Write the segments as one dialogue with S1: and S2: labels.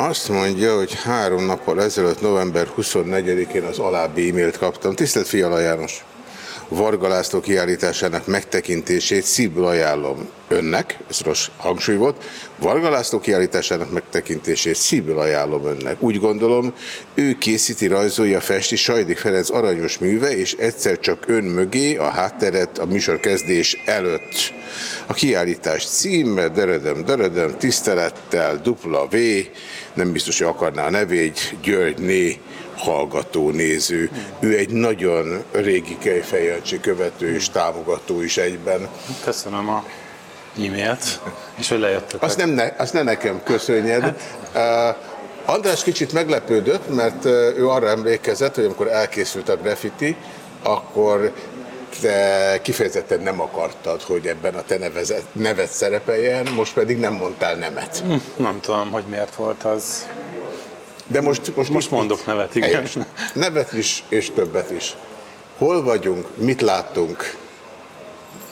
S1: Azt mondja, hogy három nappal ezelőtt, november 24-én az alábbi e-mailt kaptam. Tisztelt Fiala János! Varga László kiállításának megtekintését szívből ajánlom önnek, ez rossz hangsúly volt, Varga László kiállításának megtekintését szívből ajánlom önnek. Úgy gondolom, ő készíti, rajzolja, festi Sajdik Ferenc aranyos műve, és egyszer csak ön mögé a hátteret a műsor kezdés előtt. A kiállítás címe, deredem, deredem, tisztelettel, dupla V, nem biztos, hogy akarná a nevét, György Né, hallgató, néző. Ő egy nagyon régi Kejfejancsi követő és támogató is egyben.
S2: Köszönöm a e-mailt, és hogy lejöttetek.
S1: Azt nem, ne, azt nem nekem köszönjed. Uh, András kicsit meglepődött, mert ő arra emlékezett, hogy amikor elkészült a graffiti, akkor te kifejezetten nem akartad, hogy ebben a te nevezet, nevet szerepeljen, most pedig nem mondtál nemet.
S2: Hm, nem tudom, hogy miért volt az.
S1: De most, most,
S2: most mondok nevet, igen. Helyes.
S1: Nevet is, és többet is. Hol vagyunk, mit láttunk?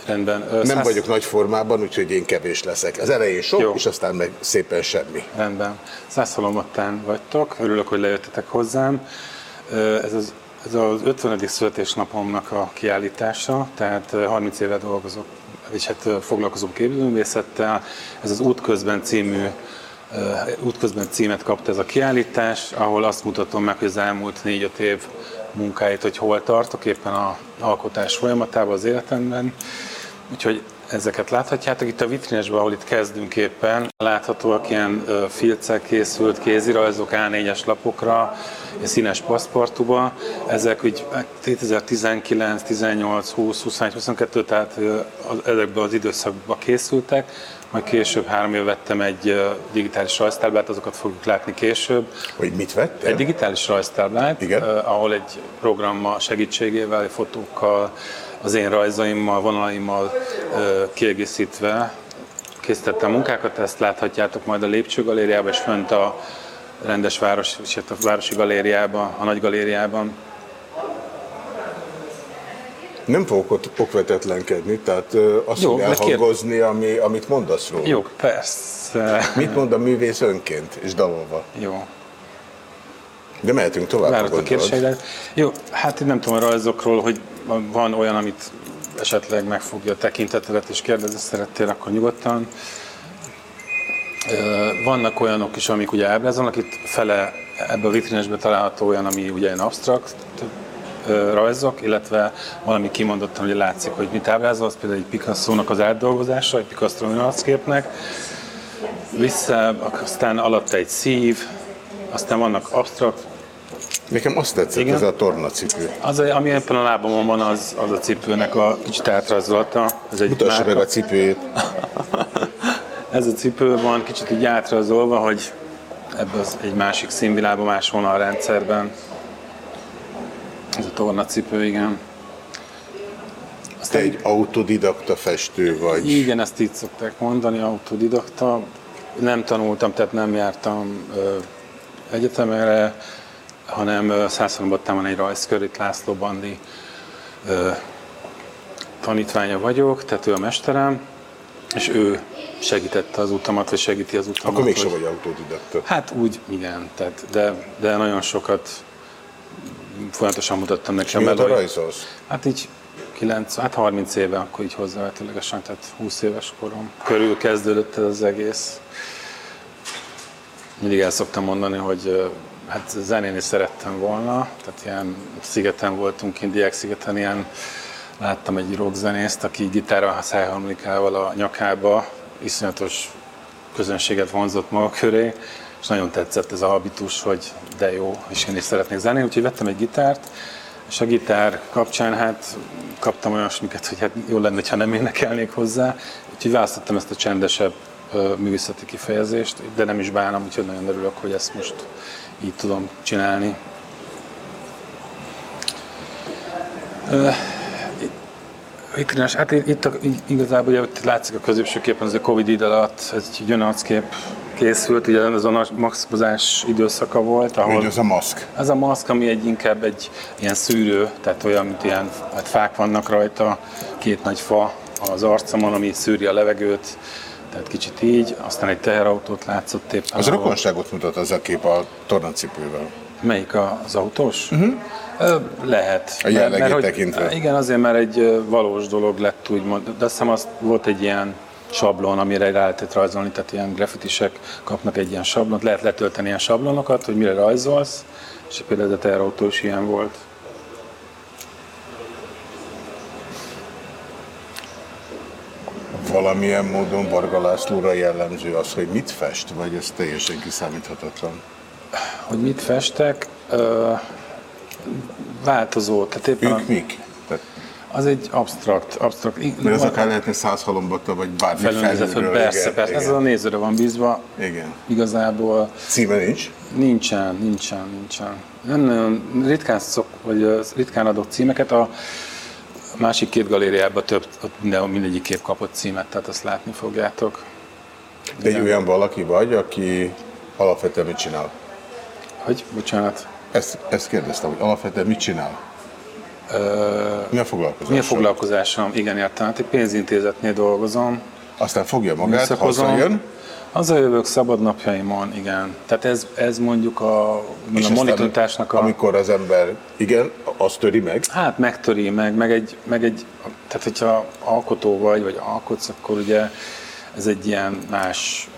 S2: Rendben.
S1: Ö, Nem száz... vagyok nagy formában, úgyhogy én kevés leszek. Az elején sok, Jó. és aztán meg szépen semmi.
S2: Rendben. Szászolomattán vagytok, örülök, hogy lejöttetek hozzám. Ez az, ez az 50. születésnapomnak a kiállítása, tehát 30 éve dolgozok, és hát foglalkozom képzőművészettel. Ez az Útközben című útközben címet kapta ez a kiállítás, ahol azt mutatom meg, hogy az elmúlt négy-öt év munkáit, hogy hol tartok éppen a alkotás folyamatában az életemben. Úgyhogy ezeket láthatjátok itt a vitrinesben, ahol itt kezdünk éppen. Láthatóak ilyen filcek készült kézirajzok A4-es lapokra, színes paszportuba. Ezek úgy 2019, 18, 20, 21, 22, tehát ezekben az időszakban készültek majd később három év vettem egy digitális rajztáblát, azokat fogjuk látni később.
S1: Hogy mit vettél?
S2: Egy digitális rajztáblát, Igen? ahol egy programma segítségével, fotókkal, az én rajzaimmal, vonalaimmal kiegészítve készítettem munkákat, ezt láthatjátok majd a lépcsőgalériában, és fönt a rendes város, és a városi galériában, a nagy galériában
S1: nem fogok ott okvetetlenkedni, tehát azt Jó, elhangozni, kér... ami, amit mondasz róla.
S2: Jó, persze.
S1: Mit mond a művész önként és dalolva?
S2: Jó.
S1: De mehetünk tovább.
S2: Várok a kérdéseire. Jó, hát én nem tudom a rajzokról, hogy van olyan, amit esetleg megfogja a tekintetedet és kérdezni szerettél, akkor nyugodtan. Vannak olyanok is, amik ugye ábrázolnak, itt fele ebbe a vitrinesbe található olyan, ami ugye ilyen abstrakt rajzok, illetve valami kimondottan, hogy látszik, hogy mit ábrázol, az például egy Picasso-nak az átdolgozása, egy Picasso arcképnek, vissza, aztán alatt egy szív, aztán vannak abstrakt
S1: Nekem azt tetszett, Igen. ez a tornacipő.
S2: Az, ami éppen a lábamon van, az, az a cipőnek a kicsit átrajzolata.
S1: Ez egy Mutassa meg a cipőjét.
S2: ez a cipő van kicsit így átrajzolva, hogy ebben az egy másik színvilágban, más vonalrendszerben ez a tornacipő, igen.
S1: Aztán Te egy autodidakta festő vagy.
S2: Igen, ezt így szokták mondani, autodidakta. Nem tanultam, tehát nem jártam ö, egyetemre, hanem Szászonbatán van egy rajzkör, itt László Bandi tanítványa vagyok, tehát ő a mesterem, és ő segítette az utamat, vagy segíti az utamat.
S1: Akkor mégsem vagy autodidakta.
S2: Hát úgy, igen, tehát, de, de nagyon sokat folyamatosan mutattam nekem.
S1: És mióta rajzolsz?
S2: Hát így 9, hát 30 éve, akkor így hozzávetőlegesen, tehát 20 éves korom körül kezdődött ez az egész. Mindig el szoktam mondani, hogy hát zenélni szerettem volna, tehát ilyen szigeten voltunk, indiák szigeten, ilyen láttam egy rockzenészt, aki gitárral, szájharmonikával a nyakába iszonyatos közönséget vonzott maga köré, és nagyon tetszett ez a habitus, hogy de jó, és én is szeretnék zenélni, úgyhogy vettem egy gitárt, és a gitár kapcsán hát kaptam olyasmiket, hogy hát jó lenne, ha nem énekelnék hozzá, úgyhogy választottam ezt a csendesebb művészeti kifejezést, de nem is bánom, úgyhogy nagyon örülök, hogy ezt most így tudom csinálni. Itt, hát itt igazából ugye, látszik a középső képen, az a Covid idő alatt egy gyönarckép készült, ugye ez a maszkozás időszaka volt.
S1: Ahol Mi az a maszk?
S2: Ez a maszk, ami egy inkább egy ilyen szűrő, tehát olyan, mint ilyen hát fák vannak rajta, két nagy fa az arcomon, ami szűri a levegőt, tehát kicsit így, aztán egy teherautót látszott éppen.
S1: Az rokonságot mutat az a kép a tornacipővel.
S2: Melyik az autós? Uh-huh. Lehet.
S1: A jellegét tekintve.
S2: Igen, azért, mert egy valós dolog lett úgymond, de azt hiszem az volt egy ilyen sablon, amire rá lehetett rajzolni, tehát ilyen grafitisek kapnak egy ilyen sablont, lehet letölteni ilyen sablonokat, hogy mire rajzolsz, és például a teherautó is ilyen volt.
S1: Valamilyen módon Varga Lászlóra jellemző az, hogy mit fest, vagy ez teljesen kiszámíthatatlan?
S2: Hogy mit festek? Ö, változó. Tehát
S1: éppen ők a... mik?
S2: Az egy absztrakt, absztrakt.
S1: Mert ez akár lehetne száz halombatta, vagy bármi felülről.
S2: Persze, persze. Igen. Ez a nézőre van bízva.
S1: Igen.
S2: Igazából.
S1: Címe nincs?
S2: Nincsen, nincsen, nincsen. Nem nagyon ritkán, szok, vagy ritkán adok címeket. A másik két galériában több, minden, mindegyik kép kapott címet, tehát azt látni fogjátok.
S1: De egy olyan valaki vagy, aki alapvetően mit csinál?
S2: Hogy? Bocsánat.
S1: Ezt, ezt kérdeztem, hogy alapvetően mit csinál? mi a foglalkozásom?
S2: Mi a foglalkozásom? Igen, értem. Hát egy pénzintézetnél dolgozom.
S1: Aztán fogja magát, hazajön.
S2: Hazajövök szabadnapjaimon, igen. Tehát ez, ez mondjuk a, a monitorításnak a...
S1: Amikor az ember, igen, azt töri meg?
S2: Hát megtöri meg, meg egy, meg egy tehát hogyha alkotó vagy, vagy alkotsz, akkor ugye ez egy ilyen más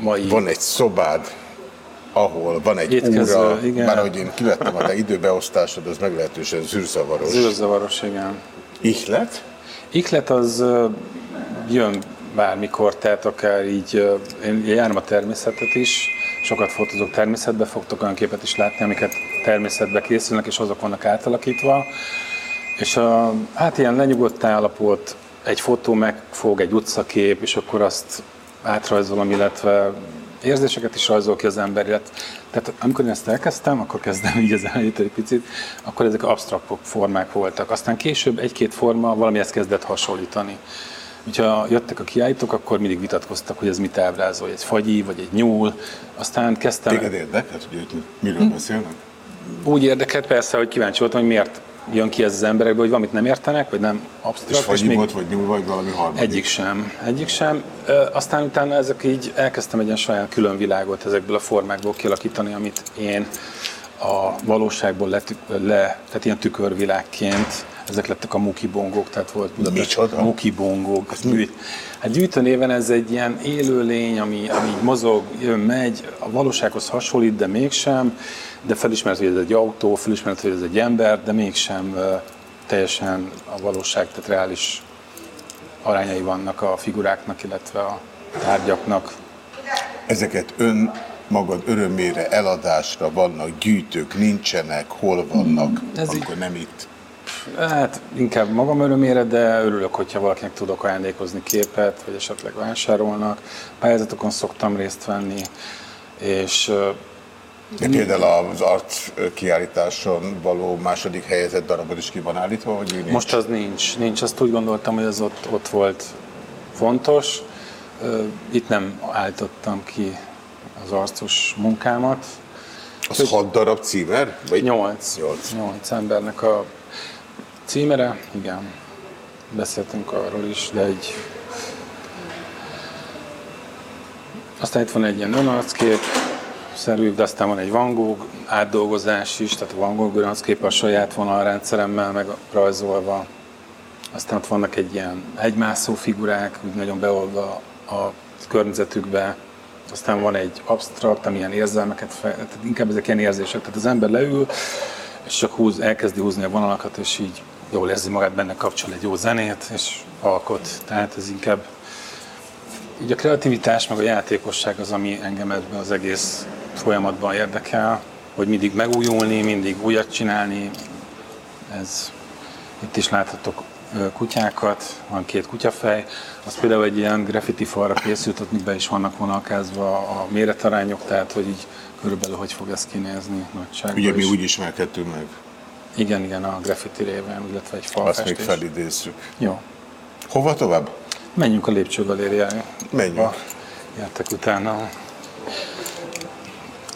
S2: mai...
S1: Van egy szobád, ahol van egy Étkező, óra, igen. bár ahogy én kivettem a te időbeosztásod, az meglehetősen zűrzavaros.
S2: Zűrzavaros, igen.
S1: Ihlet?
S2: Ihlet az jön bármikor, tehát akár így, én járom a természetet is, sokat fotózok természetbe, fogtok olyan képet is látni, amiket természetbe készülnek, és azok vannak átalakítva. És a, hát ilyen lenyugodt állapot, egy fotó megfog, egy utcakép, és akkor azt átrajzolom, illetve érzéseket is rajzol ki az ember, illetve, tehát amikor én ezt elkezdtem, akkor kezdem így az elejét egy picit, akkor ezek absztrakt formák voltak. Aztán később egy-két forma valamihez kezdett hasonlítani. Ha jöttek a kiállítók, akkor mindig vitatkoztak, hogy ez mit ábrázol, egy fagyi, vagy egy nyúl. Aztán kezdtem...
S1: Téged érdekelt, hogy ők miről beszélnek?
S2: Úgy érdekelt persze, hogy kíváncsi voltam, hogy miért jön ki ez az emberekből, hogy valamit nem értenek, vagy nem absztrakt.
S1: És fagyi volt, vagy nyúl, vagy valami harmadik?
S2: Egyik sem, egyik sem. Aztán utána ezek így elkezdtem egy ilyen saját külön világot ezekből a formákból kialakítani, amit én a valóságból le, le tehát ilyen tükörvilágként ezek lettek a mukibongók, tehát volt
S1: Budapest
S2: mukibongók. Hát gyűjtő néven ez egy ilyen élőlény, ami, ami mozog, jön, megy, a valósághoz hasonlít, de mégsem, de felismert, hogy ez egy autó, felismert, hogy ez egy ember, de mégsem teljesen a valóság, tehát reális arányai vannak a figuráknak, illetve a tárgyaknak.
S1: Ezeket ön magad örömére, eladásra vannak gyűjtők, nincsenek, hol vannak, Ez amikor így... nem itt?
S2: Hát inkább magam örömére, de örülök, hogyha valakinek tudok ajándékozni képet, vagy esetleg vásárolnak. Pályázatokon szoktam részt venni, és
S1: de például az art kiállításon való második helyezett darabod is ki van állítva, vagy nincs?
S2: Most az nincs. Nincs, azt úgy gondoltam, hogy az ott, ott volt fontos. Itt nem állítottam ki az arcos munkámat.
S1: Az hogy hat darab címer?
S2: Vagy? Nyolc. Nyolc. Nyolc embernek a címere, igen. Beszéltünk arról is, de egy... Aztán itt van egy ilyen önarckép, szerű, de aztán van egy Van Gogh átdolgozás is, tehát a Van Gogh önarckép a saját vonalrendszeremmel meg rajzolva. Aztán ott vannak egy ilyen egymászó figurák, úgy nagyon beolva a környezetükbe, aztán van egy absztrakt, ami ilyen érzelmeket, fel, tehát inkább ezek ilyen érzések, tehát az ember leül, és csak húz, elkezdi húzni a vonalakat, és így jól érzi magát benne, kapcsol egy jó zenét, és alkot. Tehát ez inkább így a kreativitás, meg a játékosság az, ami engem ebben az egész folyamatban érdekel, hogy mindig megújulni, mindig újat csinálni. Ez itt is láthatok kutyákat, van két kutyafej, az például egy ilyen graffiti falra készült, ott be is vannak vonalkázva a méretarányok, tehát hogy így körülbelül hogy fog ez kinézni nagyságban.
S1: Ugye mi úgy ismerkedtünk meg.
S2: Igen, igen, a graffiti révén, illetve egy falfestés.
S1: Azt még felidézzük.
S2: Jó.
S1: Hova tovább?
S2: Menjünk a lépcsőgalériára.
S1: Menjünk.
S2: Jöttek utána.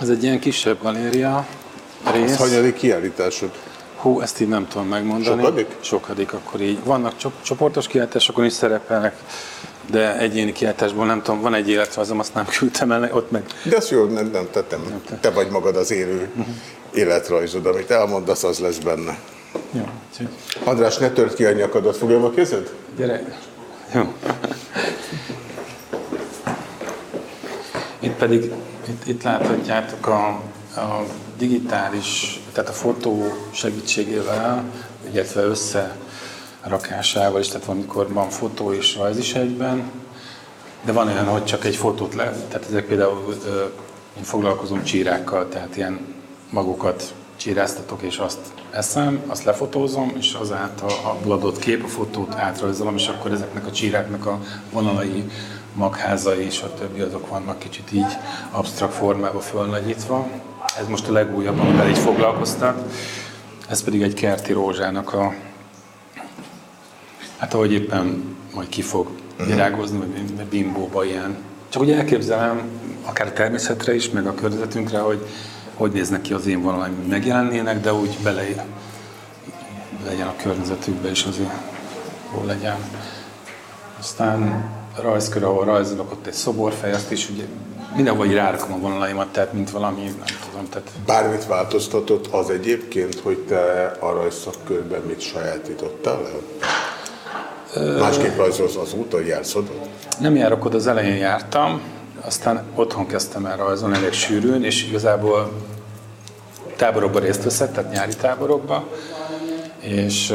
S2: Ez egy ilyen kisebb galéria rész. Ez
S1: hanyadik kiállításod?
S2: Hú, ezt így nem tudom megmondani.
S1: Sokadik?
S2: Sokadik, akkor így. Vannak csoportos kiállításokon is szerepelnek, de egyéni kiáltásból nem tudom, van egy életrajzom, azt nem küldtem el, ott meg...
S1: De azt jó, nem, nem tettem. Nem, te vagy magad az élő életrajzod, amit elmondasz, az lesz benne. Jó. András, ne tört ki a nyakadat, fogjam a kezed?
S2: Gyere. Jó. Itt pedig, itt, itt láthatjátok a, a digitális, tehát a fotó segítségével, illetve összerakásával is, tehát amikor van fotó és rajz is egyben, de van olyan, hogy csak egy fotót le, tehát ezek például én foglalkozom csírákkal, tehát ilyen magukat csíráztatok, és azt eszem, azt lefotózom, és azáltal a adott kép, a fotót átrajzolom, és akkor ezeknek a csíráknak a vonalai, magházai, és a többi azok vannak kicsit így absztrakt formába fölnagyítva. Ez most a legújabb, amivel így foglalkoztak. Ez pedig egy kerti rózsának a, hát ahogy éppen majd ki fog mhm. virágozni, vagy bimbóba ilyen. Csak úgy elképzelem, akár a természetre is, meg a környezetünkre, hogy hogy néznek ki az én vonalaim, hogy megjelennének, de úgy bele legyen a környezetükbe, és azért hol legyen. Aztán rajzkör, ahol rajzolok, ott egy szoborfej, azt is ugye mindenhol így rárakom a vonalaimat, tehát mint valami, nem tudom. Tehát...
S1: Bármit változtatott az egyébként, hogy te a rajzszakkörben mit sajátítottál? Másképp rajzolsz azóta, jársz oda?
S2: Nem járok oda, az elején jártam, aztán otthon kezdtem el rajzolni elég sűrűn, és igazából táborokban részt veszek, tehát nyári táborokba, és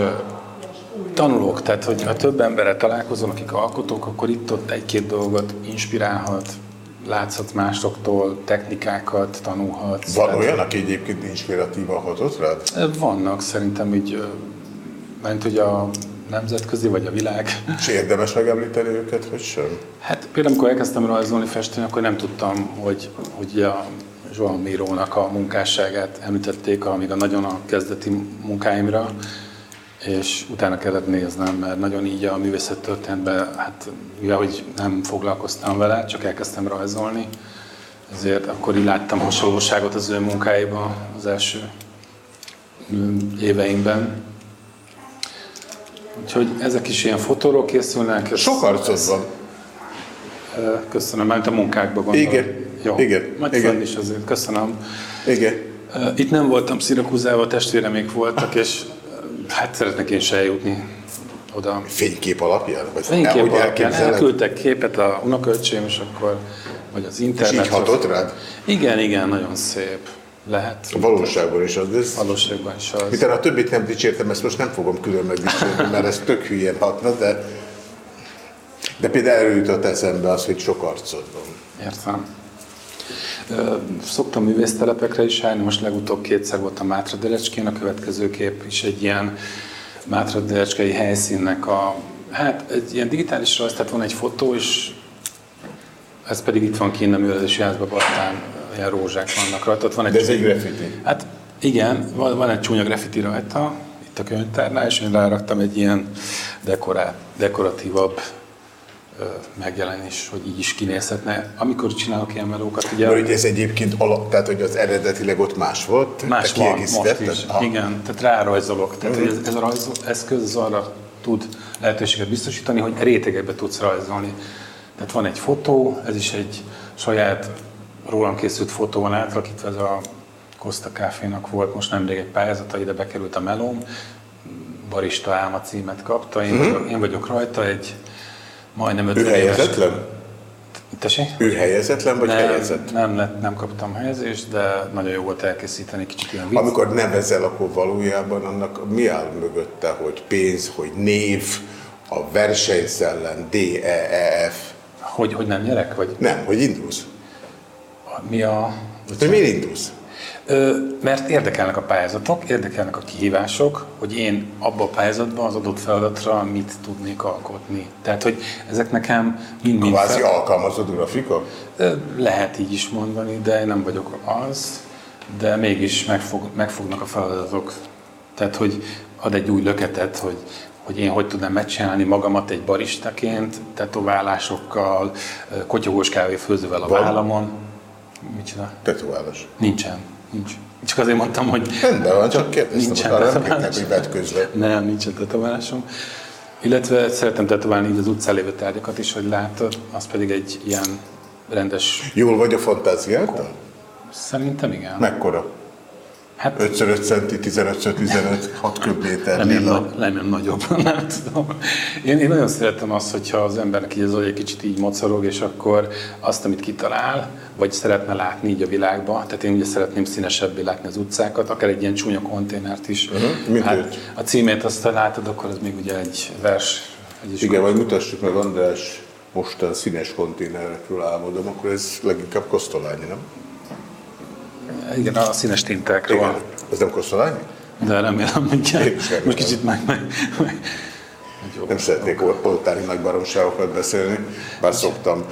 S2: tanulok, tehát hogy ha több emberrel találkozom, akik alkotók, akkor itt-ott egy-két dolgot inspirálhat, látszhat másoktól, technikákat tanulhatsz.
S1: Van olyan, aki egyébként inspiratívan hatott rád?
S2: Vannak, szerintem így, mert hogy a nemzetközi, vagy a világ.
S1: És érdemes megemlíteni őket, vagy sem?
S2: Hát például, amikor elkezdtem rajzolni, festeni, akkor nem tudtam, hogy, hogy a Joan Mirónak a munkásságát említették, amíg a nagyon a kezdeti munkáimra, és utána kellett néznem, mert nagyon így a művészettörténetben, hát mivel hogy nem foglalkoztam vele, csak elkezdtem rajzolni, ezért akkor így láttam hasonlóságot az ő munkáiban az első éveimben. Úgyhogy ezek is ilyen fotóról készülnek.
S1: Sok arcod van.
S2: Köszönöm, mert a munkákban gondolom.
S1: Igen. Jó. Igen.
S2: Majd
S1: Igen.
S2: is azért. Köszönöm.
S1: Igen.
S2: Itt nem voltam Szirakúzával, testvéremék voltak, és hát szeretnék én se eljutni oda.
S1: Fénykép alapján?
S2: Vagy Fénykép alapján. Elküldtek képet a unokaöcsém, és akkor vagy az internet. És
S1: így hatott rád?
S2: Igen, igen, nagyon szép. Lehet.
S1: Valóságban is az.
S2: Ez... Valóságban is az.
S1: Miután a többit nem dicsértem, ezt most nem fogom külön megdicsérni, mert ez tök hülyén hatna, de, de például erről jutott eszembe az, hogy sok arcod van.
S2: Értem. Szoktam művésztelepekre is járni, most legutóbb kétszer voltam Mátra Derecskén, a következő kép is egy ilyen Mátra Derecskei helyszínnek a, hát egy ilyen digitális rajz, tehát van egy fotó, és ez pedig itt van kint a művelődési házban, Battán, ilyen rózsák vannak rajta. Ott van egy
S1: De ez egy graffiti?
S2: Hát igen, van, van egy csúnya graffiti rajta, itt a könyvtárnál, és én ráraktam egy ilyen dekorát, dekoratívabb megjelenés, hogy így is kinézhetne. Amikor csinálok ilyen melókat,
S1: ugye... Mert ez egyébként alap, tehát hogy az eredetileg ott más volt?
S2: Más van, most is. Ha. Igen, tehát rárajzolok. Tehát uh-huh. ez, ez a rajz, eszköz az arra tud lehetőséget biztosítani, hogy rétegekbe tudsz rajzolni. Tehát van egy fotó, ez is egy saját rólam készült fotó van átalakítva, ez a Costa Cafénak volt most nemrég egy pályázata, ide bekerült a melóm, Barista Álma címet kapta, én, uh-huh. vagyok, én vagyok rajta, egy majdnem 50
S1: Ő helyezetlen?
S2: Tessék?
S1: Ő helyezetlen vagy
S2: nem,
S1: helyezett?
S2: Nem, lett, nem kaptam helyezést, de nagyon jó volt elkészíteni kicsit ilyen vicc.
S1: Amikor nevezel, akkor valójában annak mi áll mögötte, hogy pénz, hogy név, a versenyszellem, D-E-E-F?
S2: Hogy, hogy nem nyerek? Vagy?
S1: Nem, hogy indulsz.
S2: Mi a...
S1: Hogy miért indulsz?
S2: Mert érdekelnek a pályázatok, érdekelnek a kihívások, hogy én abban a pályázatban az adott feladatra mit tudnék alkotni. Tehát, hogy ezek nekem mind-mind...
S1: Kvázi fel... alkalmazott grafika?
S2: Lehet így is mondani, de én nem vagyok az, de mégis megfog, megfognak a feladatok. Tehát, hogy ad egy új löketet, hogy, hogy én hogy tudnám megcsinálni magamat egy baristaként, tetoválásokkal, kotyogós kávéfőzővel a Van? vállamon. Csinál?
S1: Tetoválás.
S2: Nincsen. Nincs. Csak azért mondtam, hogy...
S1: Rendben van, csak kérdeztem, nincsen arra nem kérnek, hogy vetközve.
S2: Nem, nincsen tetoválásom. Illetve szeretem tetoválni így az utcán lévő tárgyakat is, hogy látod, az pedig egy ilyen rendes...
S1: Jól vagy a fantáziáttal?
S2: Szerintem igen.
S1: Mekkora?
S2: Hát
S1: 5x5 centi, 15x15, 6 köbméter.
S2: remélem, nagy, remélem nagyobb, nem tudom. Én, én nagyon szeretem azt, hogyha az embernek így az egy kicsit így mocorog, és akkor azt, amit kitalál, vagy szeretne látni így a világba, tehát én ugye szeretném színesebbé látni az utcákat, akár egy ilyen csúnya konténert is.
S1: Mint
S2: hát,
S1: őt.
S2: a címét azt látod, akkor az még ugye egy vers. Egy
S1: Igen, vagy mutassuk meg András most a színes konténerekről álmodom, akkor ez leginkább kosztolányi, nem?
S2: Igen, a színes tintákról.
S1: Igen. Ez nem kosztolányi?
S2: De remélem, hogy most kicsit meg, meg, meg
S1: Nem szeretnék oltári nagy baromságokat beszélni, bár szoktam.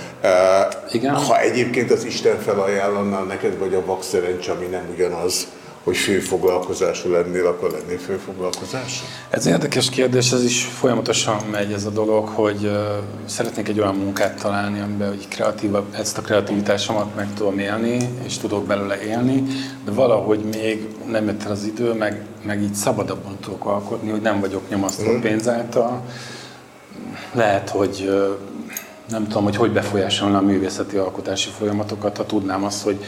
S2: Igen.
S1: Ha egyébként az Isten felajánlaná neked, vagy a vak szerencs, ami nem ugyanaz, hogy főfoglalkozású lennél, akkor lennél főfoglalkozású?
S2: Ez érdekes kérdés, ez is folyamatosan megy ez a dolog, hogy uh, szeretnék egy olyan munkát találni, amiben hogy kreatívabb, ezt a kreativitásomat meg tudom élni, és tudok belőle élni, de valahogy még nem jött el az idő, meg, meg így szabadabban tudok alkotni, hogy nem vagyok nyomasztva mm. pénz által. Lehet, hogy uh, nem tudom, hogy hogy befolyásolna a művészeti alkotási folyamatokat, ha tudnám azt, hogy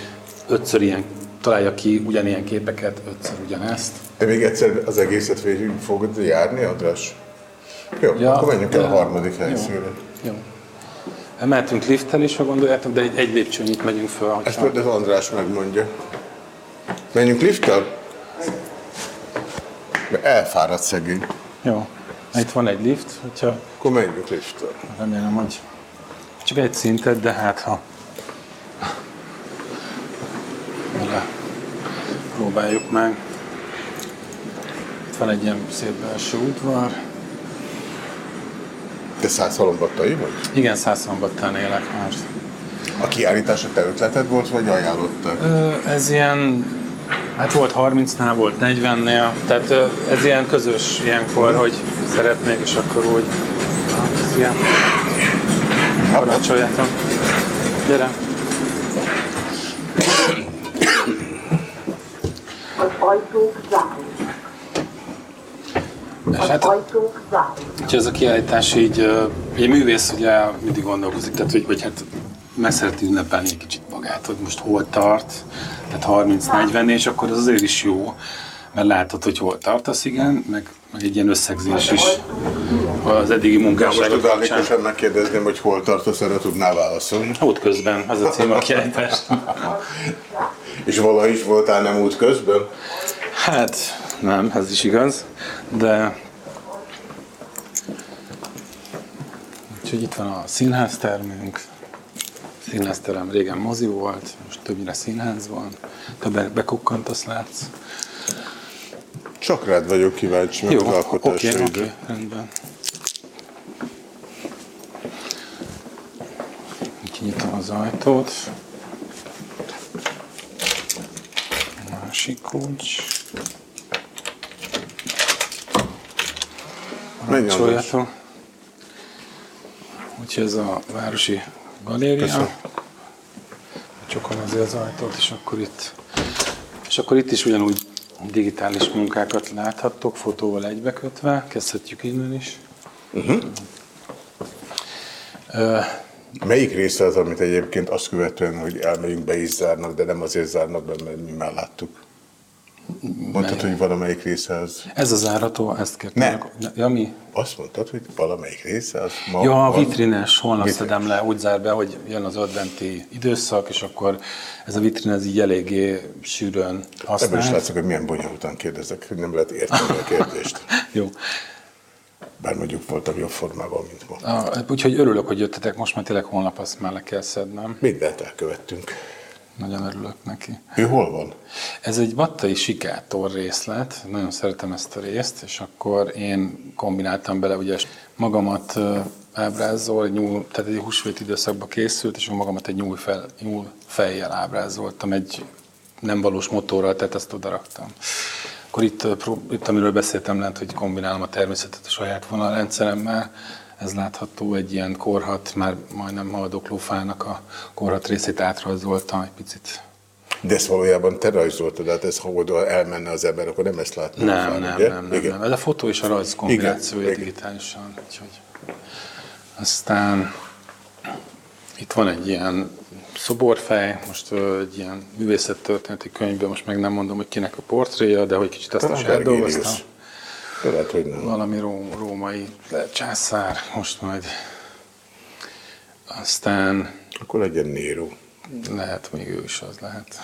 S2: ötször ilyen találja ki ugyanilyen képeket, ötször ugyanezt.
S1: Te még egyszer az egészet végig fogod járni, András? Jó,
S2: Ja,
S1: akkor menjünk el a harmadik
S2: jó.
S1: helyszínre.
S2: Jó. Mehetünk lifttel is, ha gondoljátok, de egy, egy lépcsőnyit megyünk föl.
S1: Ezt
S2: Hogyha...
S1: majd az András megmondja. Menjünk lifttel? Elfáradt szegény.
S2: Jó. Itt van egy lift, hogyha
S1: Akkor menjünk lifttel.
S2: remélem, hogy csak egy szintet, de hát ha vele próbáljuk meg. Itt van egy ilyen szép belső udvar.
S1: Te száz halombattai vagy?
S2: Igen, százszombattán élek már.
S1: A kiállítás a te ötleted volt, vagy ajánlottak?
S2: Ez ilyen, hát volt 30-nál, volt 40-nél, tehát ez ilyen közös ilyenkor, hogy szeretnék, és akkor úgy, hát ez ilyen, parancsoljátok. Gyere.
S3: Ajtók zárulnak.
S2: És
S3: Az
S2: hát,
S3: ajtók zárulnak.
S2: ez a kiállítás így, egy művész ugye mindig gondolkozik, tehát hogy, vagy hát meg szereti ünnepelni egy kicsit magát, hogy most hol tart, tehát 30-40 és akkor az azért is jó, mert látod, hogy hol tartasz, igen, meg, meg egy ilyen összegzés is az eddigi
S1: Most
S2: munkásságok
S1: tudnál
S2: kapcsán.
S1: Nikosan megkérdezném, hogy hol tartasz, erre tudnál válaszolni.
S2: Út közben, az a cím a kiállítás.
S1: És valaha is voltál nem út közben?
S2: Hát, nem, ez is igaz, de... Úgyhogy itt van a színháztermünk. Színházterem régen mozi volt, most többnyire színház van. Te be, bekukkantasz, látsz.
S1: Csak rád vagyok kíváncsi, meg
S2: Jó,
S1: az
S2: oké,
S1: alkotásaidra.
S2: oké, rendben. Kinyitom az ajtót. Másik kulcs. Kapcsoljátok. Úgyhogy ez a Városi Galéria. Csokom azért az ajtót, és akkor itt és akkor itt is ugyanúgy digitális munkákat láthattok, fotóval egybekötve. Kezdhetjük innen is.
S1: Mhm.
S2: Ö,
S1: Melyik része az, amit egyébként azt követően, hogy elmegyünk, be is zárnak, de nem azért zárnak be, mert mi már láttuk? Mondtad, hogy valamelyik része az...
S2: ez az árató, ezt kértem.
S1: Ne.
S2: Ja, mi?
S1: Azt mondtad, hogy valamelyik része az ma
S2: Ja, a
S1: van?
S2: vitrines, holnap
S1: Vitrines.
S2: szedem le, úgy zár be, hogy jön az adventi időszak, és akkor ez a vitrin ez így eléggé sűrűn
S1: Ebből is
S2: használt.
S1: látszik, hogy milyen bonyolultan kérdezek, hogy nem lehet érteni a kérdést.
S2: Jó.
S1: Bár mondjuk voltam jobb formában, mint ma.
S2: Ah, úgyhogy örülök, hogy jöttetek, most már tényleg holnap azt már le kell szednem.
S1: Mindent elkövettünk.
S2: Nagyon örülök neki.
S1: Ő hol van?
S2: Ez egy vattai sikátor részlet, nagyon szeretem ezt a részt, és akkor én kombináltam bele, ugye magamat ábrázol, egy nyúl, tehát egy húsvét időszakban készült, és magamat egy nyúl, fel, nyúl fejjel ábrázoltam, egy nem valós motorral, tehát ezt oda raktam. Akkor itt, itt amiről beszéltem, lehet, hogy kombinálom a természetet a saját vonalrendszeremmel, ez látható, egy ilyen korhat, már majdnem haldokló fának a korhat részét átrajzoltam egy picit
S1: De ezt valójában te rajzoltad, hát ez, ha oda elmenne az ember, akkor nem ezt látná.
S2: Nem,
S1: fel,
S2: nem,
S1: ugye?
S2: nem, nem,
S1: Igen.
S2: nem. Ez a fotó és a rajz kombinációja
S1: Igen,
S2: digitálisan. Úgyhogy. Aztán itt van egy ilyen szoborfej, most egy ilyen művészettörténeti könyvben, most meg nem mondom, hogy kinek a portréja, de hogy kicsit azt
S1: Talán
S2: is eldolgoztam.
S1: Lehet, hogy nem.
S2: Valami ró, római lehet császár, most majd. Aztán
S1: Akkor legyen Nero.
S2: lehet, még ő is az lehet.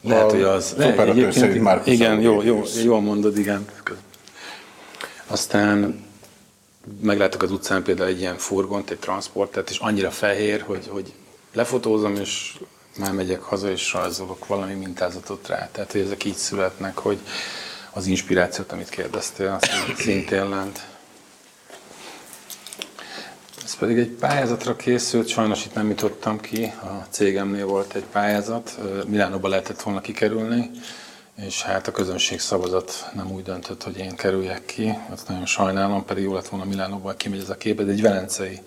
S2: Lehet, hogy az.
S1: operatőr szerint
S2: igen, jó, jó, jól mondod, igen. Aztán meglátok az utcán például egy ilyen furgont, egy transportert, és annyira fehér, hogy, hogy lefotózom, és már megyek haza, és rajzolok valami mintázatot rá. Tehát, hogy ezek így születnek, hogy az inspirációt, amit kérdeztél, azt szintén lent. Ez pedig egy pályázatra készült, sajnos itt nem jutottam ki, a cégemnél volt egy pályázat, Milánóba lehetett volna kikerülni, és hát a közönség szavazat nem úgy döntött, hogy én kerüljek ki, azt nagyon sajnálom, pedig jó lett volna Milánóba kimegy ez a kép, ez egy velencei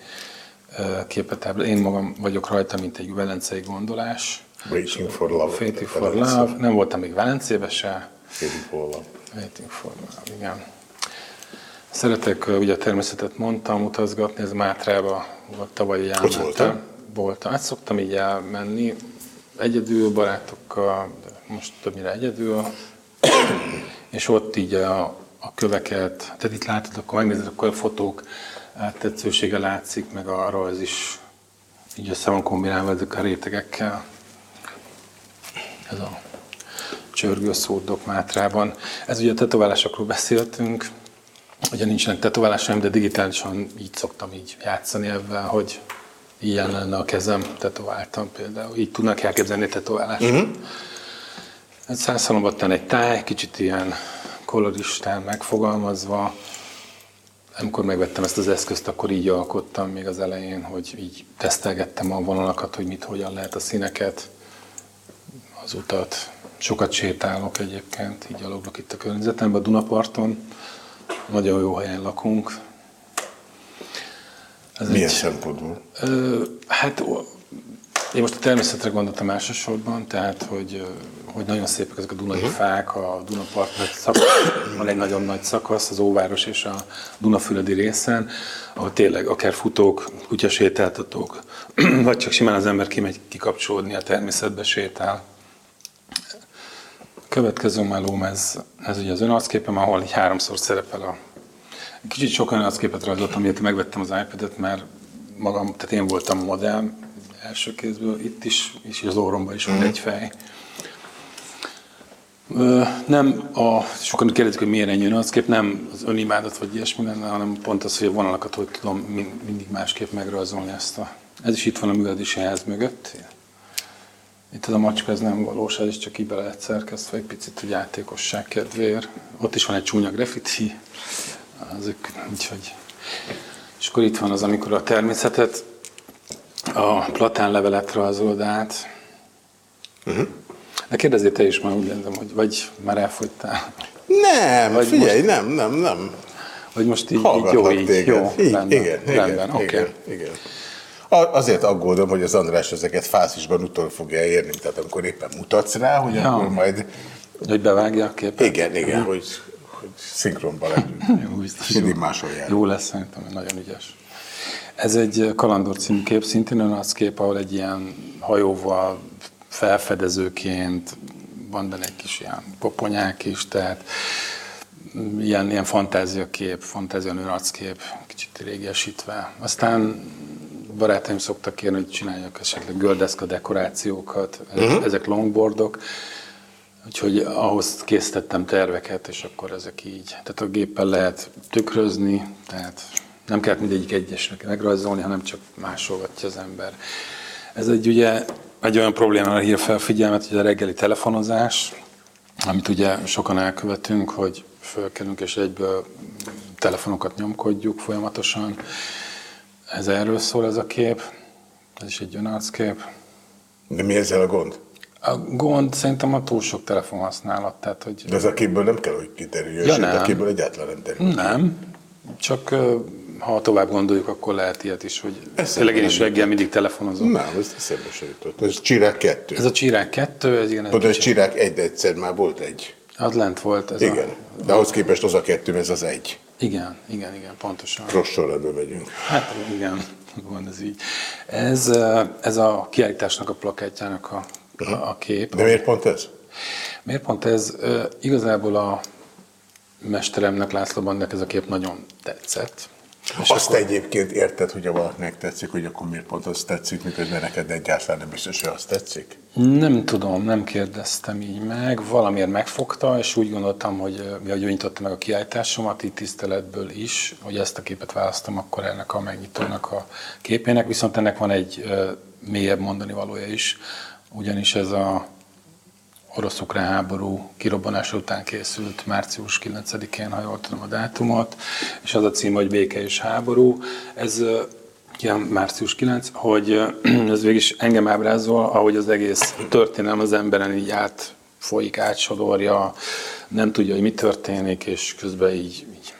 S2: ö, képet, én magam vagyok rajta, mint egy velencei gondolás.
S1: Waiting for love.
S2: Waiting for love, nem voltam még Velencébe se,
S1: Waiting for love.
S2: Waiting for love, igen. Szeretek, ugye a természetet mondtam, utazgatni, ez Mátrába volt tavaly így
S1: voltál?
S2: elmentem. Voltam. Hát szoktam így elmenni, egyedül, barátokkal, most többnyire egyedül, és ott így a, a köveket, tehát itt látod, akkor megnézed, akkor a fotók áttetszősége látszik, meg a rajz is így össze van kombinálva ezek a rétegekkel. Ez a csörgő szórdok Mátrában. Ez ugye a tetoválásokról beszéltünk, ugye nincsenek tetoválásaim, de digitálisan így szoktam így játszani ebben, hogy ilyen lenne a kezem, tetováltam például. Így tudnak elképzelni tetoválást. Uh-huh. Ez százszalombattán egy táj, kicsit ilyen koloristán megfogalmazva. Amikor megvettem ezt az eszközt, akkor így alkottam még az elején, hogy így tesztelgettem a vonalakat, hogy mit, hogyan lehet a színeket, az utat. Sokat sétálok egyébként, így gyaloglok itt a környezetemben, a Dunaparton. Nagyon jó helyen lakunk. Ez
S1: Milyen
S2: egy-
S1: szempontból?
S2: Ö, hát én most a természetre gondoltam elsősorban, tehát hogy, hogy nagyon szépek ezek a Dunai uh-huh. fák, a Dunapart nagy szakasz, van egy nagyon nagy szakasz, az Óváros és a Dunafüledi részen, ahol tényleg akár futók, kutyasétáltatók, vagy csak simán az ember kimegy kikapcsolódni a természetbe, sétál. Következő melóm, ez, ez ugye az önarcképem, ahol így háromszor szerepel a Kicsit sok olyan arcképet rajzoltam, miért megvettem az iPad-et, mert magam, tehát én voltam a modell első kézből, itt is, és az orromban is van egy fej. Ö, Nem, a, sokan kérdezik, hogy miért ennyi önarckép, nem az önimádat vagy ilyesmi lenne, hanem pont az, hogy a vonalakat hogy tudom min- mindig másképp megrajzolni ezt a... Ez is itt van a művelési ház mögött. Itt ez a macska, ez nem valós, ez is csak így bele lehet szerkesztve, egy picit hogy játékosság kedvéért. Ott is van egy csúnya graffiti, azok, úgyhogy... És akkor itt van az, amikor a természetet, a platánlevelet rajzolod át. Uh-huh. De kérdezzél te is már, úgy érzem, hogy vagy már elfogytál,
S1: Nem,
S2: Vagy
S1: figyelj, nem, nem, nem.
S2: vagy most így, így jó, így,
S1: téged.
S2: jó,
S1: így,
S2: rendben,
S1: igen,
S2: rendben,
S1: igen,
S2: oké.
S1: igen. A- Azért aggódom, hogy az András ezeket fázisban utol fogja érni, tehát amikor éppen mutatsz rá, hogy
S2: Ja.
S1: akkor majd...
S2: Hogy bevágja a képet?
S1: Igen, igen, hogy, hogy szinkronban legyünk.
S2: Jó, biztos
S1: Mindig
S2: jó.
S1: máshol jár.
S2: Jó lesz, szerintem, nagyon ügyes. Ez egy Kalandor című kép, szintén olyan kép, ahol egy ilyen hajóval felfedezőként van benne egy kis ilyen poponyák is, tehát ilyen, ilyen fantáziakép, fantázia nőarckép, kicsit régiesítve. Aztán barátaim szoktak kérni, hogy csináljak esetleg göldeszka dekorációkat, uh-huh. ezek longboardok, Úgyhogy ahhoz készítettem terveket, és akkor ezek így. Tehát a géppel lehet tükrözni, tehát nem kell mindegyik egyesnek megrajzolni, hanem csak másolgatja az ember. Ez egy ugye egy olyan problémára hív fel figyelmet, hogy a reggeli telefonozás, amit ugye sokan elkövetünk, hogy fölkelünk és egyből telefonokat nyomkodjuk folyamatosan. Ez erről szól ez a kép, ez is egy önarckép.
S1: De mi ezzel a gond?
S2: A gond szerintem a túl sok telefonhasználat, tehát hogy
S1: De ez a képből nem kell, hogy kiterüljön,
S2: Ja,
S1: sőt, a képből egyáltalán nem terül.
S2: nem, csak ha tovább gondoljuk, akkor lehet ilyet is, hogy
S1: Eszembe
S2: tényleg én is reggel mindig telefonozom.
S1: Nem, ez eszembe se jutott. Ez Csirák 2.
S2: Ez a Csirák 2, ez igen,
S1: Tudod, ez Csirák 1, de egyszer már volt egy.
S2: Az lent volt. Ez
S1: Igen.
S2: A,
S1: De ahhoz képest az a kettő, ez az egy.
S2: igen, igen, igen, pontosan.
S1: Rossz sorrendben megyünk.
S2: Hát igen, van ez így. Ez, ez a kiállításnak a plakátjának a, a, a kép.
S1: De miért pont ez?
S2: Miért pont ez? Igazából a mesteremnek, László Bandnak ez a kép nagyon tetszett. És
S1: Azt
S2: akkor-
S1: egyébként érted, hogy ha valakinek tetszik, hogy akkor miért pont az tetszik, miközben neked egyáltalán nem biztos, hogy az tetszik?
S2: Nem tudom, nem kérdeztem így meg, valamiért megfogta, és úgy gondoltam, hogy ö, mivel ő nyitotta meg a kiállításomat, így tiszteletből is, hogy ezt a képet választom akkor ennek a megnyitónak a képének, viszont ennek van egy mélyebb mondani valója is, ugyanis ez a orosz-ukrán háború kirobbanása után készült március 9-én, ha jól tudom a dátumot, és az a cím, hogy Béke és háború. Ez ilyen március 9, hogy ez végig is engem ábrázol, ahogy az egész történelem az emberen így át folyik, átsodorja, nem tudja, hogy mi történik, és közben így, így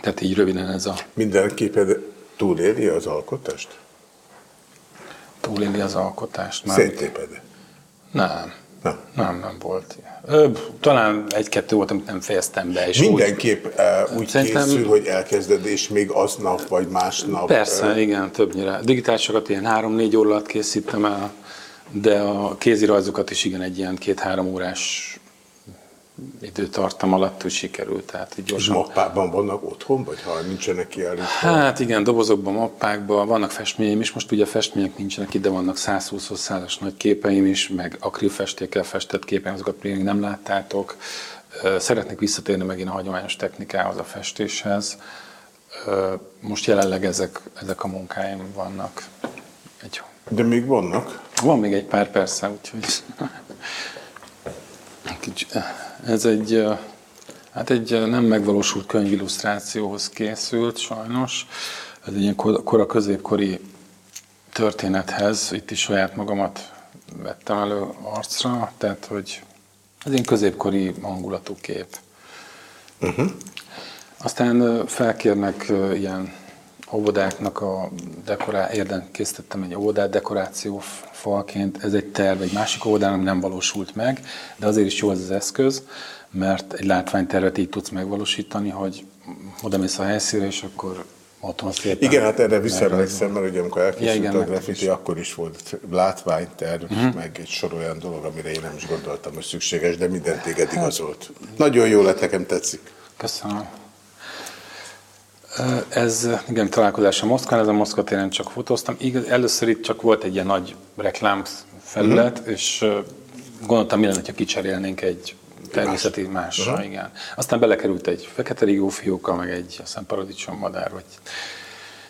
S2: tehát így röviden ez a
S1: Minden képed túléli az alkotást?
S2: túléli az alkotást. Már
S1: Széttéped?
S2: nem,
S1: Nem.
S2: nem, nem volt. Ö, talán egy-kettő volt, amit nem fejeztem be. És úgy,
S1: Mindenképp uh, úgy
S2: Szerintem-
S1: készül, hogy elkezded, és még aznap vagy másnap.
S2: Persze,
S1: ö,
S2: igen, többnyire. Digitálisokat ilyen három-négy óra alatt készítem el, de a kézirajzokat is igen, egy ilyen két-három órás időtartam alatt úgy sikerült, tehát
S1: És
S2: gyorsan.
S1: mappában vannak otthon, vagy ha nincsenek kiállítva?
S2: Hát igen, dobozokban, mappákban, vannak festményeim is, most ugye a festmények nincsenek itt, de vannak 120 százas nagy képeim is, meg akrilfestékkel festett képeim, azokat még nem láttátok. Szeretnék visszatérni megint a hagyományos technikához, a festéshez. Most jelenleg ezek, ezek a munkáim vannak. Egy,
S1: De még vannak.
S2: van még egy pár persze, úgyhogy ez egy, ö, hát egy ö, nem megvalósult könyvillusztrációhoz készült, sajnos. Ez egy ilyen kor- kora középkori történethez, itt is saját magamat vettem elő arcra, tehát hogy ez ilyen középkori hangulatú kép. Uh-huh. Aztán felkérnek ilyen óvodáknak a dekorá... Érden készítettem egy óvodát dekoráció falként. Ez egy terv, egy másik óvodának nem valósult meg, de azért is jó ez az eszköz, mert egy látványtervet így tudsz megvalósítani, hogy oda mész a helyszínre, és akkor otthon szépen...
S1: Igen, hát erre visszaemlékszem, mert ugye amikor elkészült
S2: Ja, igen,
S1: a graffiti,
S2: is.
S1: akkor is volt látványterv, uh-huh. meg egy sor olyan dolog, amire én nem is gondoltam, hogy szükséges, de minden téged igazolt. Nagyon jó lett, nekem tetszik.
S2: Köszönöm. Ez, igen, találkozás a Moszkván, ez a Moszkva téren csak fotóztam. Igaz, először itt csak volt egy ilyen nagy reklám felület,
S1: Mhm.
S2: és gondoltam, mi lenne, ha kicserélnénk egy természeti másra, igen. Aztán belekerült egy fekete rigó fióka, meg egy, azt hiszem, paradicsom madár, vagy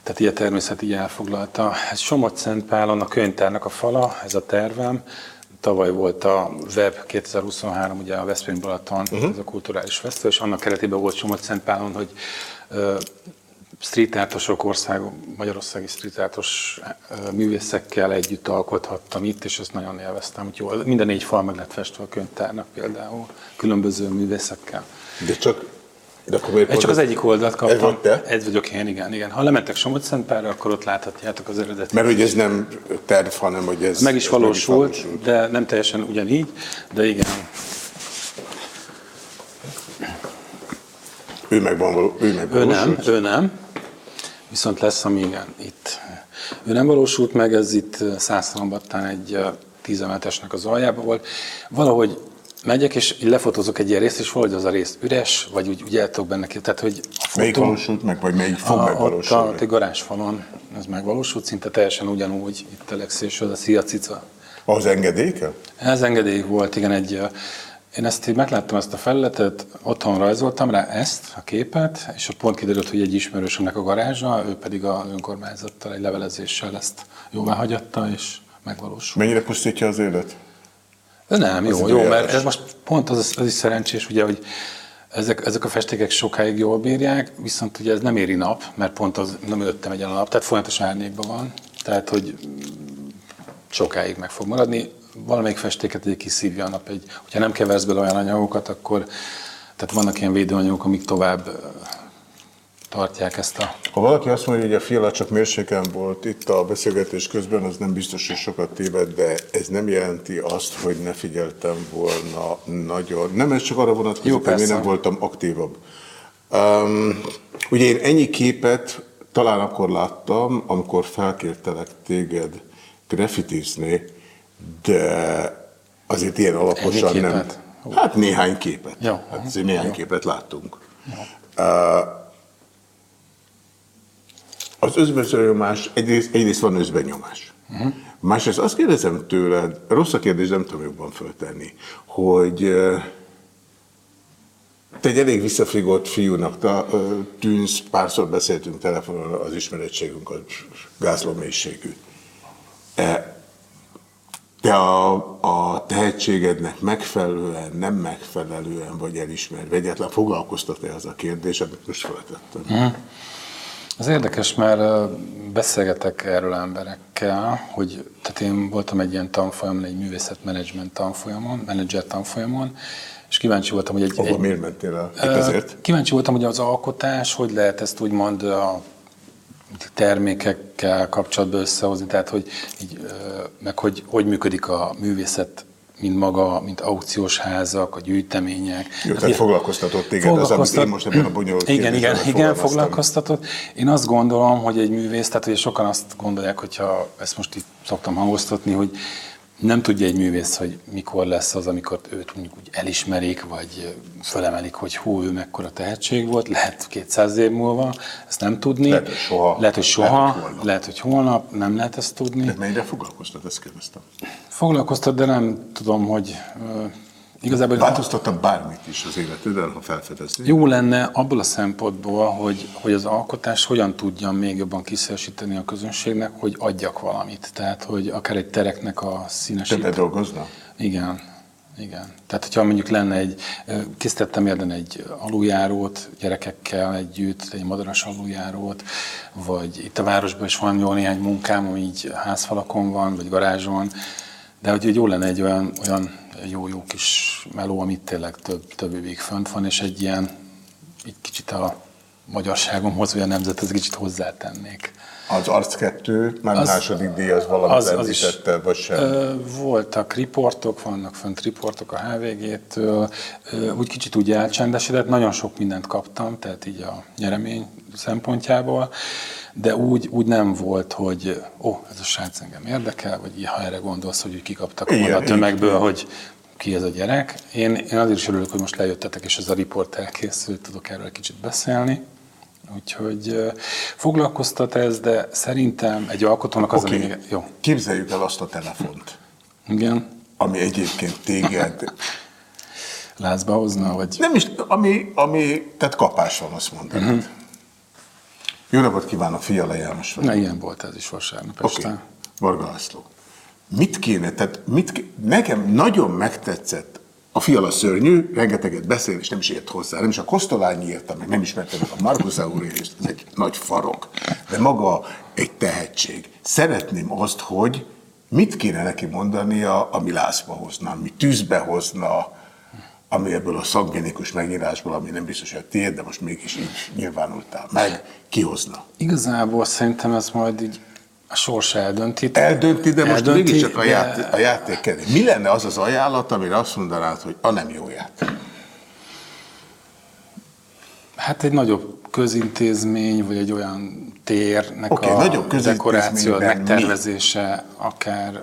S2: tehát ilyen természet így elfoglalta. Ez Somogy Szentpálon a könyvtárnak a fala, ez a tervem. Tavaly volt a Web 2023, ugye a Veszprém Balaton, uh-huh. ez a kulturális fesztivál, és annak keretében volt Somogy Szentpálon, hogy street artosok, ország, magyarországi street artos ö, művészekkel együtt alkothattam itt, és ezt nagyon élveztem. Úgyhogy minden négy fal meg lett festve a könyvtárnak például, különböző művészekkel.
S1: De csak, de akkor miért
S2: csak az egyik oldalt kaptam.
S1: Ez vagy te?
S2: Ez vagyok én, igen, igen. Ha lementek Somogy-Szentpálra, akkor ott láthatjátok az eredeti.
S1: Mert hogy ez nem terv, hanem hogy ez...
S2: meg is
S1: ez
S2: valósult, de nem teljesen ugyanígy, de igen.
S1: Ő meg van ő meg
S2: Ő nem,
S1: valósult.
S2: ő nem. Viszont lesz, ami igen, itt. Ő nem valósult meg, ez itt Szászalombattán egy ö, tízemetesnek az aljába volt. Valahogy megyek, és így lefotózok egy ilyen részt, és valahogy az a rész üres, vagy úgy, úgy el tudok benne ki. Tehát, hogy a
S1: Melyik
S2: fotó-
S1: valósult meg, vagy melyik fog
S2: a, ott a,
S1: megvalósulni?
S2: a garázsfalon ez megvalósult, szinte teljesen ugyanúgy, itt a legszélső, az a Szia Cica.
S1: Az engedéke?
S2: Ez engedély volt, igen, egy, én ezt így megláttam ezt a felületet, otthon rajzoltam rá ezt a képet, és ott pont kiderült, hogy egy ismerősömnek a garázsa, ő pedig az önkormányzattal egy levelezéssel ezt jóvá hagyatta, és megvalósult.
S1: Mennyire pusztítja az élet?
S2: De nem, jó,
S1: Az
S2: jó,
S1: időjárás.
S2: mert ez most pont az, az is szerencsés, ugye, hogy ezek, ezek a festékek sokáig jól bírják, viszont ugye ez nem éri nap, mert pont az nem el a nap, tehát folyamatos árnyékban van, tehát hogy sokáig meg fog maradni. Valamelyik festéket egy kiszívja a nap, egy, hogyha nem keversz bele olyan anyagokat, akkor tehát vannak ilyen védőanyagok, amik tovább tartják ezt a...
S1: Ha valaki azt mondja, hogy a fiala csak mérséken volt itt a beszélgetés közben, az nem biztos, hogy sokat téved, de ez nem jelenti azt, hogy ne figyeltem volna nagyon. Nem, ez csak arra vonatkozik, hogy én nem voltam aktívabb. Um, ugye én ennyi képet talán akkor láttam, amikor felkértelek téged graffitizni, de azért ilyen alaposan nem. Hát néhány képet. Jó. Hát azért néhány Jó. képet láttunk. Jó. Uh, az özbenyomás, egyrészt, egyrészt van özbenyomás. Uh-huh. Másrészt azt kérdezem tőled, rossz a kérdés, nem tudom jobban föltenni, hogy te egy elég visszafigott fiúnak tűnsz, párszor beszéltünk telefonon, az ismerettségünk az gázló mélységű. E, te a, a tehetségednek megfelelően, nem megfelelően vagy elismerve, egyáltalán foglalkoztat-e az a kérdés, amit most feltettem? Uh-huh.
S2: Az érdekes, mert beszélgetek erről emberekkel, hogy tehát én voltam egy ilyen tanfolyamon, egy művészetmenedzsment tanfolyamon, menedzser tanfolyamon, és kíváncsi voltam, hogy egy...
S1: Ahol egy, miért mentél el? ezért?
S2: Kíváncsi voltam, hogy az alkotás, hogy lehet ezt úgymond a termékekkel kapcsolatban összehozni, tehát hogy így, meg hogy, hogy működik a művészet mint maga, mint aukciós házak, a gyűjtemények.
S1: Jó, tehát hát, foglalkoztatott téged foglalkoztat... az, amit én most ebben a bonyolult
S2: Igen, igen, igen, foglalkoztatott. Én azt gondolom, hogy egy művész, tehát hogy sokan azt gondolják, hogyha ezt most itt szoktam hangoztatni, hogy nem tudja egy művész, hogy mikor lesz az, amikor őt mondjuk úgy elismerik, vagy fölemelik, hogy hú, ő mekkora tehetség volt, lehet 200 év múlva, ezt nem tudni.
S1: Lehet, hogy soha.
S2: Lehet, hogy soha, lehet, hogy holnap, lehet, hogy holnap nem lehet ezt tudni.
S1: De mennyire foglalkoztat, ezt kérdeztem.
S2: Foglalkoztat, de nem tudom, hogy
S1: Igazából Változtatta bármit is az életedben, ha felfedezni?
S2: Jó lenne abból a szempontból, hogy, hogy az alkotás hogyan tudja még jobban kiszélesíteni a közönségnek, hogy adjak valamit. Tehát, hogy akár egy tereknek a színesítő.
S1: Te dolgozna?
S2: Igen. Igen. Tehát, hogyha mondjuk lenne egy, készítettem érden egy aluljárót gyerekekkel együtt, egy madaras aluljárót, vagy itt a városban is van jó néhány munkám, ami így házfalakon van, vagy garázson, de hogy jó lenne egy olyan, olyan jó-jó kis meló, amit tényleg több, több évig fönt van, és egy ilyen, egy kicsit a magyarságomhoz, vagy a nemzethez kicsit hozzátennék.
S1: Az Arc 2, már az, második díj, az valamit az, az is, vagy sem? Ö,
S2: voltak riportok, vannak fönt riportok a HVG-től, úgy kicsit úgy elcsendesedett, nagyon sok mindent kaptam, tehát így a nyeremény szempontjából, de úgy, úgy nem volt, hogy ó, oh, ez a srác engem érdekel, vagy ha erre gondolsz, hogy kikaptak volna a tömegből, igen. hogy ki ez a gyerek. Én, én azért is örülök, hogy most lejöttetek, és ez a riport elkészült, tudok erről kicsit beszélni. Úgyhogy foglalkoztat ez, de szerintem egy alkotónak az okay. a lényeg... Jó.
S1: Képzeljük el azt a telefont.
S2: Igen.
S1: Ami egyébként téged...
S2: Lázba hozna, vagy...
S1: Nem is, ami, ami tehát kapás van, azt mondod. Uh-huh. Jó napot kívánok, Fiala János
S2: vagyok. Na, ilyen volt ez is vasárnap este. Okay.
S1: Varga László. Mit kéne, tehát mit kéne, nekem nagyon megtetszett a fiala szörnyű, rengeteget beszél, és nem is ért hozzá. Nem is a Kosztolányi írta, meg nem ismerte meg a Marcus Aurelius, ez egy nagy farok. De maga egy tehetség. Szeretném azt, hogy mit kéne neki mondania, ami lázba hozna, ami tűzbe hozna, ami ebből a szangvinikus megnyilásból, ami nem biztos, hogy tiéd, de most mégis így nyilvánultál meg, kihozna?
S2: Igazából szerintem ez majd így a sors eldönti.
S1: Eldönti, de most eldönti, mégiscsak a, de... játék, a játék kedvé. Mi lenne az az ajánlat, amire azt mondanád, hogy a nem jó játék?
S2: Hát egy nagyobb közintézmény, vagy egy olyan térnek okay, a nagyobb dekoráció, megtervezése, mi? akár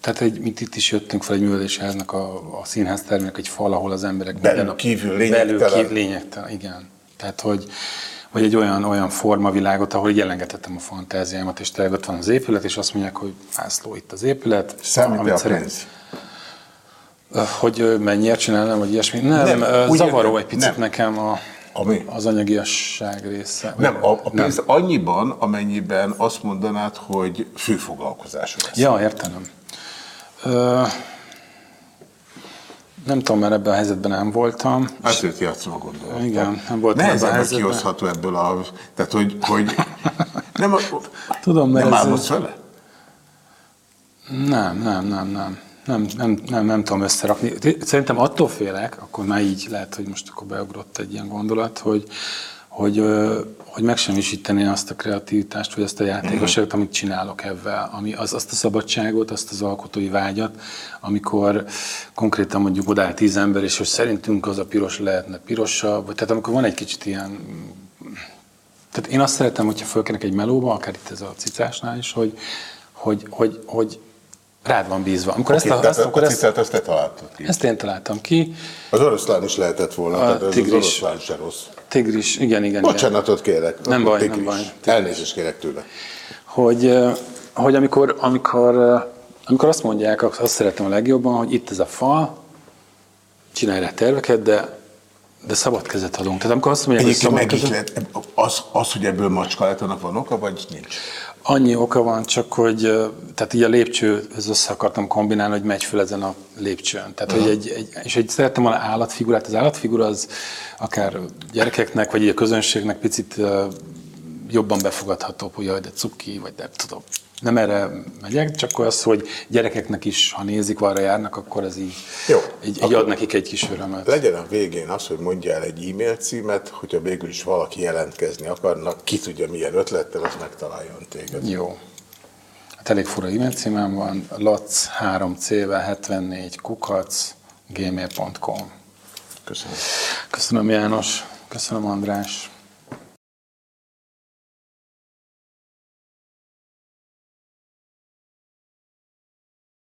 S2: tehát egy, mint itt is jöttünk fel egy művelési háznak a, a színház termének egy fal, ahol az emberek
S1: belül a, kívül lényegtelen. Belül kívül
S2: lényegtelen, igen. Tehát, hogy, hogy egy olyan, olyan formavilágot, ahol jelengetettem a fantáziámat, és tényleg ott van az épület, és azt mondják, hogy László, itt az épület.
S1: Számít a pénz?
S2: Hogy mennyire csinálnám, vagy ilyesmi. Nem, nem zavaró egy picit nem. nekem a, Ami? az anyagiasság része.
S1: Nem, a, a pénz nem. annyiban, amennyiben azt mondanád, hogy főfoglalkozású lesz.
S2: Ja, értem. Ö, nem tudom, mert ebben a helyzetben nem voltam.
S1: Azért játszom a gondolat.
S2: Igen, nem voltam
S1: Nehezen ebben a helyzetben. kihozható ebből a... Tehát, hogy... hogy nem,
S2: Tudom, mert
S1: nem álmodsz vele?
S2: Nem, nem, nem, nem. Nem, nem, nem, nem tudom összerakni. Szerintem attól félek, akkor már így lehet, hogy most akkor beugrott egy ilyen gondolat, hogy, hogy, hogy megsemmisíteni azt a kreativitást, vagy azt a játékosságot, amit csinálok ebben, ami az, azt a szabadságot, azt az alkotói vágyat, amikor konkrétan mondjuk odáll tíz ember, és hogy szerintünk az a piros lehetne pirosabb, vagy tehát amikor van egy kicsit ilyen tehát én azt szeretem, hogyha fölkenek egy melóba, akár itt ez a cicásnál is, hogy, hogy, hogy, hogy rád van bízva. Amikor
S1: Oké,
S2: ezt, a,
S1: tehát
S2: ezt,
S1: a
S2: akkor ezt,
S1: cicát azt te találtad ki.
S2: ezt én találtam ki.
S1: Az oroszlán is lehetett volna,
S2: A
S1: tehát ez az
S2: tigris.
S1: oroszlán se rossz.
S2: Tigris, igen, igen, igen.
S1: Bocsánatot kérek.
S2: Nem baj, nem
S1: tigris.
S2: baj. Tigris.
S1: Elnézést kérek tőle.
S2: hogy, eh, hogy amikor, amikor, eh, amikor azt mondják, azt szeretem a legjobban, hogy itt ez a fal, csinálj rá terveket, de, de szabad kezet adunk. Tehát amikor azt mondják, hogy szabad kezet,
S1: az, az, hogy ebből macska lett, annak van oka, vagy nincs?
S2: Annyi oka van, csak hogy eh, tehát így a lépcsőhöz össze akartam kombinálni, hogy megy föl ezen a lépcsőn. Tehát, hogy egy, egy, és egy szerettem volna állatfigurát. Az állatfigura az akár gyerekeknek, vagy a közönségnek picit jobban befogadható, hogy jaj, de cuki, vagy nem tudom. Nem erre megyek, csak az, hogy gyerekeknek is, ha nézik, arra járnak, akkor ez így,
S1: Jó.
S2: így, így ad nekik egy kis örömet.
S1: Legyen a végén az, hogy mondjál egy e-mail címet, hogyha végül is valaki jelentkezni akarnak, ki tudja milyen ötlettel, az megtaláljon téged.
S2: Jó. Hát elég fura e-mail címem van, lac 3 c 74 kukac gmail.com.
S1: Köszönöm.
S2: Köszönöm János, köszönöm András.